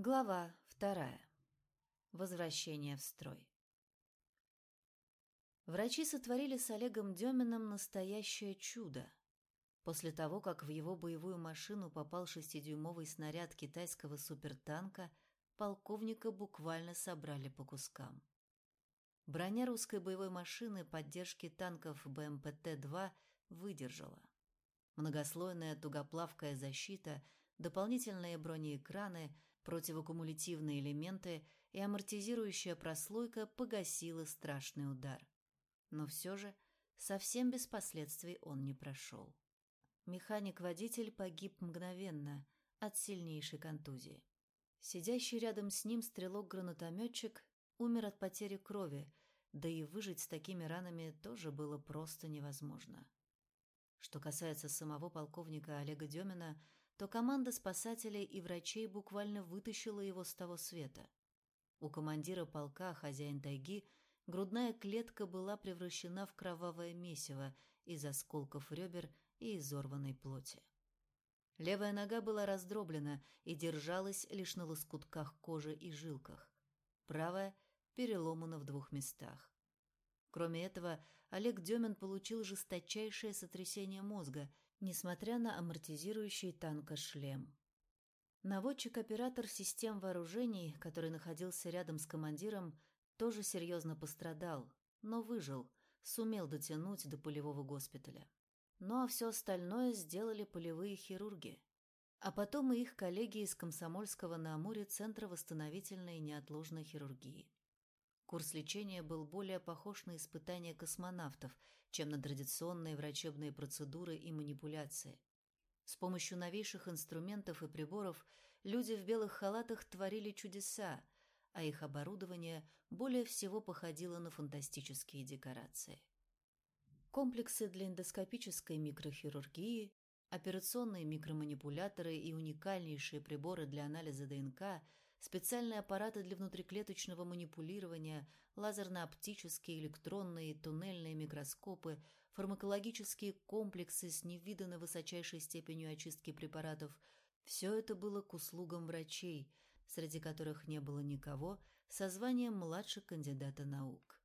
Глава вторая. Возвращение в строй. Врачи сотворили с Олегом Деминым настоящее чудо. После того, как в его боевую машину попал шестидюймовый снаряд китайского супертанка, полковника буквально собрали по кускам. Броня русской боевой машины поддержки танков БМПТ-2 выдержала. Многослойная тугоплавкая защита, дополнительные бронеэкраны, противокумулятивные элементы и амортизирующая прослойка погасила страшный удар. Но все же совсем без последствий он не прошел. Механик-водитель погиб мгновенно от сильнейшей контузии. Сидящий рядом с ним стрелок-гранатометчик умер от потери крови, да и выжить с такими ранами тоже было просто невозможно. Что касается самого полковника Олега Демина, то команда спасателей и врачей буквально вытащила его с того света. У командира полка, хозяин тайги, грудная клетка была превращена в кровавое месиво из осколков ребер и изорванной плоти. Левая нога была раздроблена и держалась лишь на лоскутках кожи и жилках. Правая переломана в двух местах. Кроме этого, Олег Демин получил жесточайшее сотрясение мозга, несмотря на амортизирующий танка шлем. Наводчик-оператор систем вооружений, который находился рядом с командиром, тоже серьезно пострадал, но выжил, сумел дотянуть до полевого госпиталя. Ну а все остальное сделали полевые хирурги. А потом и их коллеги из Комсомольского на Амуре Центра восстановительной и неотложной хирургии. Курс лечения был более похож на испытания космонавтов, чем на традиционные врачебные процедуры и манипуляции. С помощью новейших инструментов и приборов люди в белых халатах творили чудеса, а их оборудование более всего походило на фантастические декорации. Комплексы для эндоскопической микрохирургии, операционные микроманипуляторы и уникальнейшие приборы для анализа ДНК – специальные аппараты для внутриклеточного манипулирования, лазерно-оптические, электронные, туннельные микроскопы, фармакологические комплексы с невиданной высочайшей степенью очистки препаратов – все это было к услугам врачей, среди которых не было никого со званием младшего кандидата наук.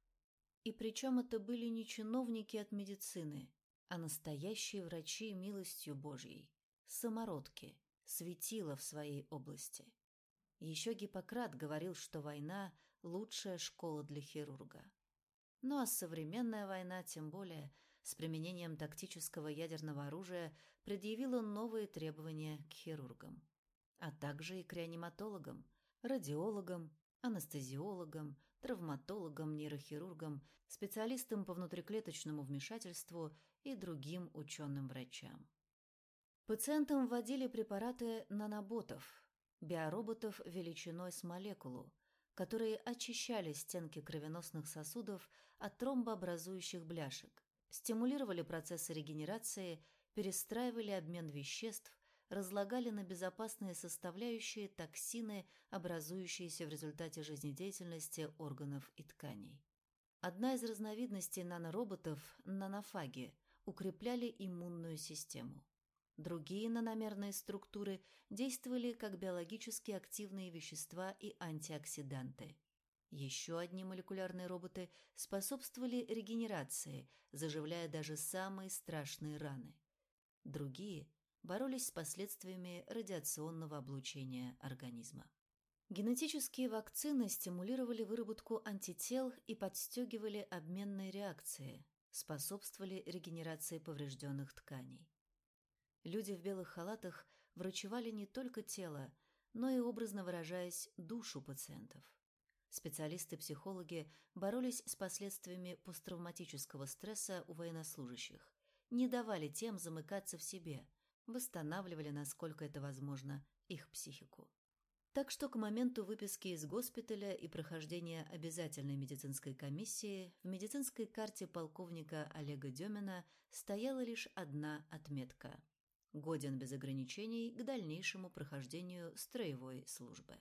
И причем это были не чиновники от медицины, а настоящие врачи милостью Божьей, самородки, светила в своей области. Еще Гиппократ говорил, что война – лучшая школа для хирурга. Ну а современная война, тем более, с применением тактического ядерного оружия, предъявила новые требования к хирургам, а также и к реаниматологам, радиологам, анестезиологам, травматологам, нейрохирургам, специалистам по внутриклеточному вмешательству и другим ученым-врачам. Пациентам вводили препараты наноботов – биороботов величиной с молекулу, которые очищали стенки кровеносных сосудов от тромбообразующих бляшек, стимулировали процессы регенерации, перестраивали обмен веществ, разлагали на безопасные составляющие токсины, образующиеся в результате жизнедеятельности органов и тканей. Одна из разновидностей нанороботов – нанофаги – укрепляли иммунную систему. Другие наномерные структуры действовали как биологически активные вещества и антиоксиданты. Еще одни молекулярные роботы способствовали регенерации, заживляя даже самые страшные раны. Другие боролись с последствиями радиационного облучения организма. Генетические вакцины стимулировали выработку антител и подстегивали обменные реакции, способствовали регенерации поврежденных тканей. Люди в белых халатах врачевали не только тело, но и, образно выражаясь, душу пациентов. Специалисты-психологи боролись с последствиями посттравматического стресса у военнослужащих, не давали тем замыкаться в себе, восстанавливали, насколько это возможно, их психику. Так что к моменту выписки из госпиталя и прохождения обязательной медицинской комиссии в медицинской карте полковника Олега Демина стояла лишь одна отметка годен без ограничений к дальнейшему прохождению строевой службы.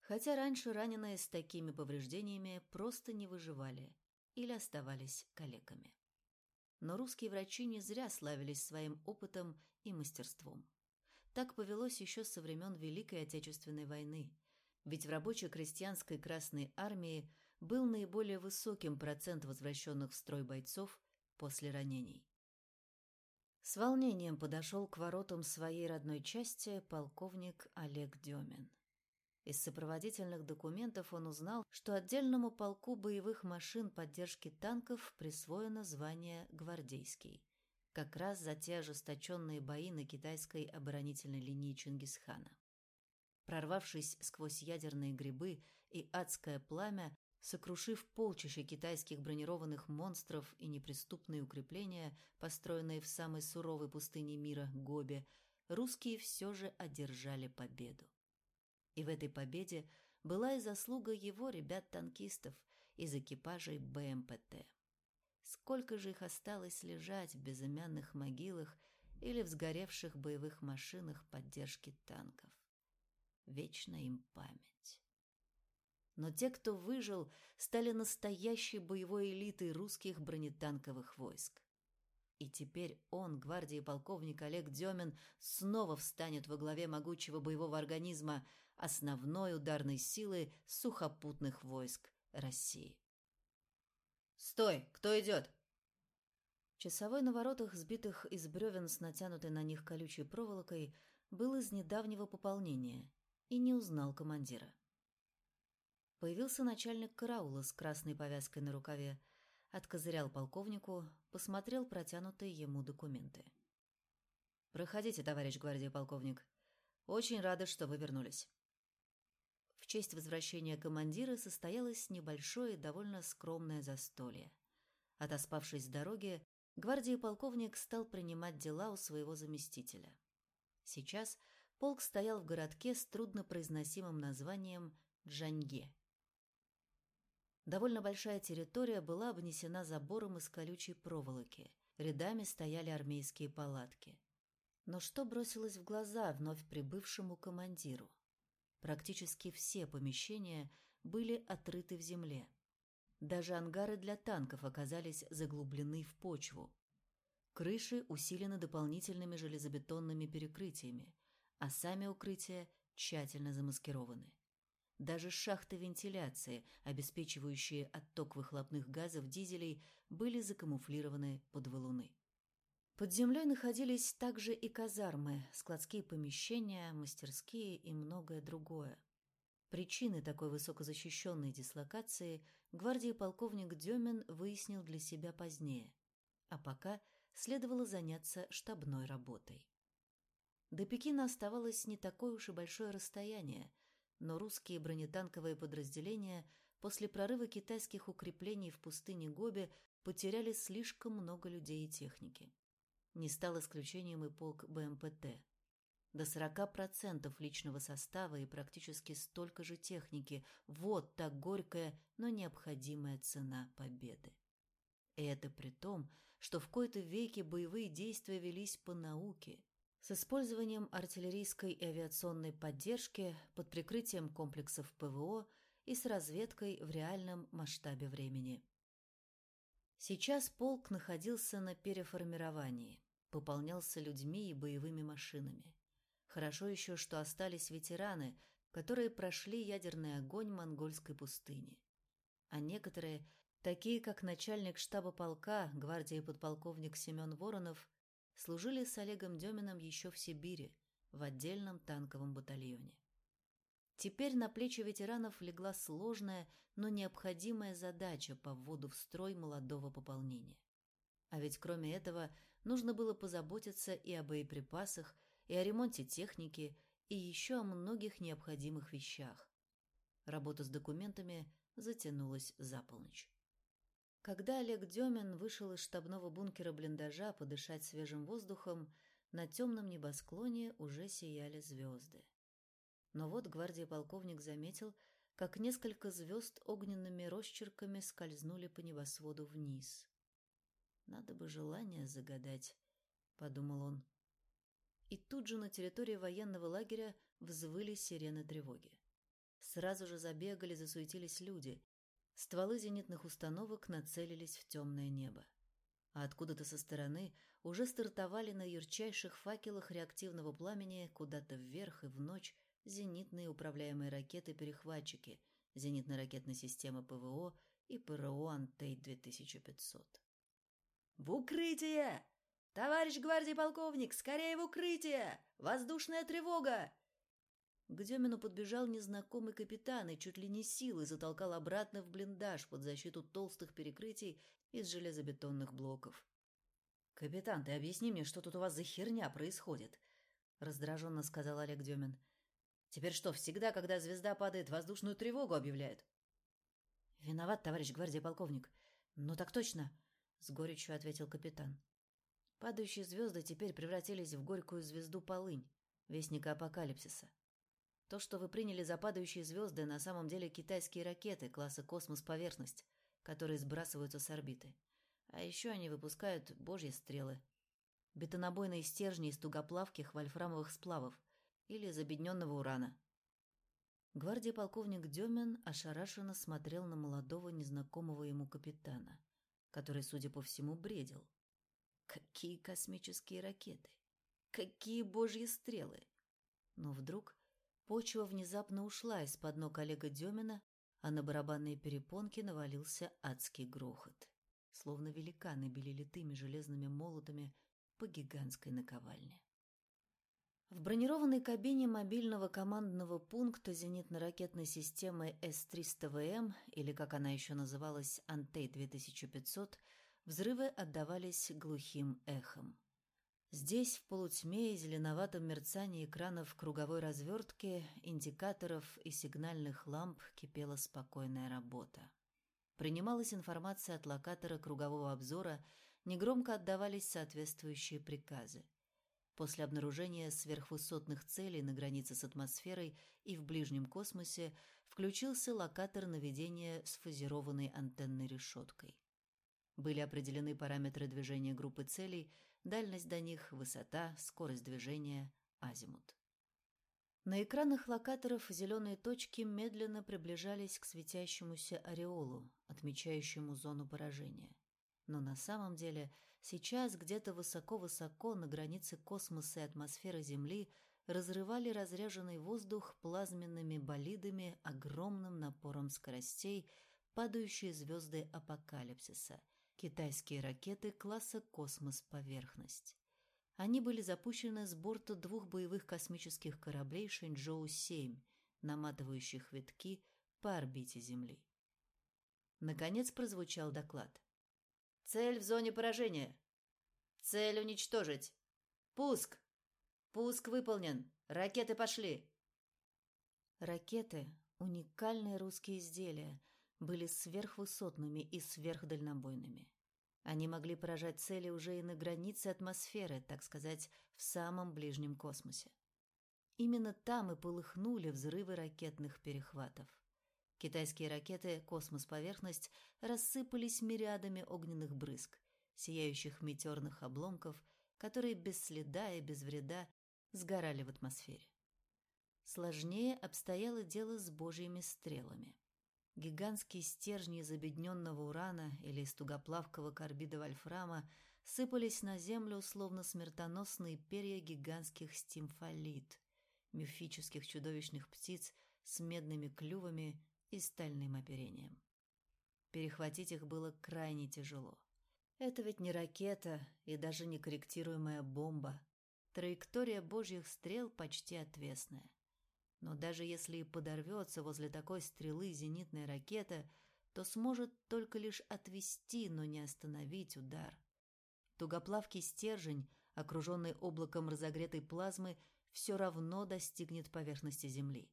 Хотя раньше раненые с такими повреждениями просто не выживали или оставались калеками. Но русские врачи не зря славились своим опытом и мастерством. Так повелось еще со времен Великой Отечественной войны, ведь в рабоче-крестьянской Красной Армии был наиболее высоким процент возвращенных в строй бойцов после ранений. С волнением подошел к воротам своей родной части полковник Олег Демин. Из сопроводительных документов он узнал, что отдельному полку боевых машин поддержки танков присвоено звание «Гвардейский», как раз за те ожесточенные бои на китайской оборонительной линии Чингисхана. Прорвавшись сквозь ядерные грибы и адское пламя, сокрушив полчища китайских бронированных монстров и неприступные укрепления, построенные в самой суровой пустыне мира Гобе, русские все же одержали победу. И в этой победе была и заслуга его ребят-танкистов из экипажей БМПТ. Сколько же их осталось лежать в безымянных могилах или в сгоревших боевых машинах поддержки танков. Вечна им память. Но те, кто выжил, стали настоящей боевой элитой русских бронетанковых войск. И теперь он, гвардии полковник Олег Демин, снова встанет во главе могучего боевого организма основной ударной силы сухопутных войск России. «Стой! Кто идет?» Часовой на воротах, сбитых из бревен с натянутой на них колючей проволокой, был из недавнего пополнения и не узнал командира. Появился начальник караула с красной повязкой на рукаве, откозырял полковнику, посмотрел протянутые ему документы. «Проходите, товарищ гвардии полковник. Очень рады, что вы вернулись». В честь возвращения командира состоялось небольшое довольно скромное застолье. Отоспавшись с дороги, гвардии полковник стал принимать дела у своего заместителя. Сейчас полк стоял в городке с труднопроизносимым названием Джанье. Довольно большая территория была обнесена забором из колючей проволоки. Рядами стояли армейские палатки. Но что бросилось в глаза вновь прибывшему командиру? Практически все помещения были отрыты в земле. Даже ангары для танков оказались заглублены в почву. Крыши усилены дополнительными железобетонными перекрытиями, а сами укрытия тщательно замаскированы. Даже шахты вентиляции, обеспечивающие отток выхлопных газов дизелей, были закамуфлированы под валуны. Под землей находились также и казармы, складские помещения, мастерские и многое другое. Причины такой высокозащищенной дислокации гвардии полковник Демин выяснил для себя позднее, а пока следовало заняться штабной работой. До Пекина оставалось не такое уж и большое расстояние, но русские бронетанковые подразделения после прорыва китайских укреплений в пустыне Гоби потеряли слишком много людей и техники. Не стал исключением и полк БМПТ. До 40% личного состава и практически столько же техники. Вот так горькая, но необходимая цена победы. И это при том, что в кои-то веке боевые действия велись по науке, с использованием артиллерийской и авиационной поддержки под прикрытием комплексов ПВО и с разведкой в реальном масштабе времени. Сейчас полк находился на переформировании пополнялся людьми и боевыми машинами. Хорошо еще, что остались ветераны, которые прошли ядерный огонь монгольской пустыни. А некоторые, такие как начальник штаба полка, гвардии подполковник Семен Воронов, служили с Олегом Деминым еще в Сибири, в отдельном танковом батальоне. Теперь на плечи ветеранов легла сложная, но необходимая задача по вводу в строй молодого пополнения. А ведь кроме этого нужно было позаботиться и о боеприпасах, и о ремонте техники, и еще о многих необходимых вещах. Работа с документами затянулась за полночь. Когда Олег Демин вышел из штабного бункера блиндажа подышать свежим воздухом, на темном небосклоне уже сияли звезды. Но вот гвардия полковник заметил, как несколько звезд огненными росчерками скользнули по небосводу вниз. Надо бы желание загадать, подумал он. И тут же на территории военного лагеря взвыли сирены тревоги. Сразу же забегали, засуетились люди. Стволы зенитных установок нацелились в темное небо. а откуда-то со стороны уже стартовали на ярчайших факелах реактивного пламени куда-то вверх и в ночь зенитные управляемые ракеты-перехватчики зенитно-ракетной системы ПВО и ПРО «Антей-2500». «В укрытие! Товарищ гвардии полковник, скорее в укрытие! Воздушная тревога!» К Демину подбежал незнакомый капитан и чуть ли не силой затолкал обратно в блиндаж под защиту толстых перекрытий из железобетонных блоков. «Капитан, ты объясни мне, что тут у вас за херня происходит?» — раздраженно сказал Олег Демин. «Теперь что, всегда, когда звезда падает, воздушную тревогу объявляют?» «Виноват, товарищ гвардии полковник. Ну так точно», — с горечью ответил капитан. Падающие звезды теперь превратились в горькую звезду полынь, вестника апокалипсиса. То, что вы приняли за падающие звезды, на самом деле китайские ракеты класса «Космос-поверхность», которые сбрасываются с орбиты. А еще они выпускают божьи стрелы. Бетонобойные стержни из тугоплавких вольфрамовых сплавов или из обедненного урана. Гвардии полковник Демин ошарашенно смотрел на молодого незнакомого ему капитана, который, судя по всему, бредил. Какие космические ракеты! Какие божьи стрелы! Но вдруг Почва внезапно ушла из-под ног Олега Демина, а на барабанные перепонки навалился адский грохот. Словно великаны били литыми железными молотами по гигантской наковальне. В бронированной кабине мобильного командного пункта зенитно-ракетной системы С-300ВМ, или как она еще называлась, Антей-2500, взрывы отдавались глухим эхом. Здесь, в полутьме и зеленоватом мерцании экранов круговой развертки, индикаторов и сигнальных ламп кипела спокойная работа. Принималась информация от локатора кругового обзора, негромко отдавались соответствующие приказы. После обнаружения сверхвысотных целей на границе с атмосферой и в ближнем космосе включился локатор наведения с фазированной антенной решеткой. Были определены параметры движения группы целей – дальность до них, высота, скорость движения, азимут. На экранах локаторов зеленые точки медленно приближались к светящемуся ореолу, отмечающему зону поражения. Но на самом деле сейчас где-то высоко-высоко на границе космоса и атмосферы Земли разрывали разряженный воздух плазменными болидами огромным напором скоростей падающие звезды апокалипсиса – китайские ракеты класса «Космос-поверхность». Они были запущены с борта двух боевых космических кораблей «Шэньчжоу-7», наматывающих витки по орбите Земли. Наконец прозвучал доклад. «Цель в зоне поражения. Цель уничтожить. Пуск. Пуск выполнен. Ракеты пошли». Ракеты — уникальные русские изделия — были сверхвысотными и сверхдальнобойными. Они могли поражать цели уже и на границе атмосферы, так сказать, в самом ближнем космосе. Именно там и полыхнули взрывы ракетных перехватов. Китайские ракеты «Космос-поверхность» рассыпались мириадами огненных брызг, сияющих метеорных обломков, которые без следа и без вреда сгорали в атмосфере. Сложнее обстояло дело с божьими стрелами. Гигантские стержни из обедненного урана или из тугоплавкого карбида вольфрама сыпались на землю, словно смертоносные перья гигантских стимфолит, мифических чудовищных птиц с медными клювами и стальным оперением. Перехватить их было крайне тяжело. Это ведь не ракета и даже не корректируемая бомба. Траектория божьих стрел почти отвесная. Но даже если и подорвется возле такой стрелы зенитная ракета, то сможет только лишь отвести, но не остановить удар. Тугоплавкий стержень, окруженный облаком разогретой плазмы, все равно достигнет поверхности Земли.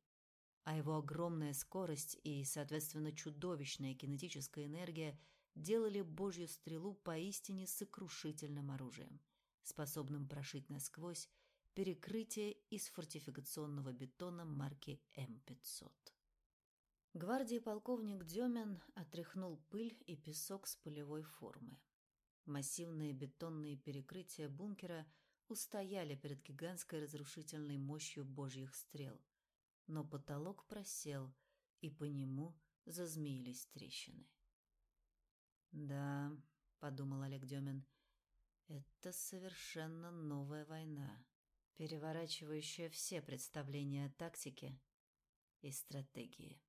А его огромная скорость и, соответственно, чудовищная кинетическая энергия делали Божью стрелу поистине сокрушительным оружием, способным прошить насквозь перекрытие из фортификационного бетона марки М-500. Гвардии полковник Демин отряхнул пыль и песок с полевой формы. Массивные бетонные перекрытия бункера устояли перед гигантской разрушительной мощью божьих стрел, но потолок просел, и по нему зазмеились трещины. «Да», — подумал Олег Демин, Это совершенно новая война, переворачивающая все представления о тактике и стратегии.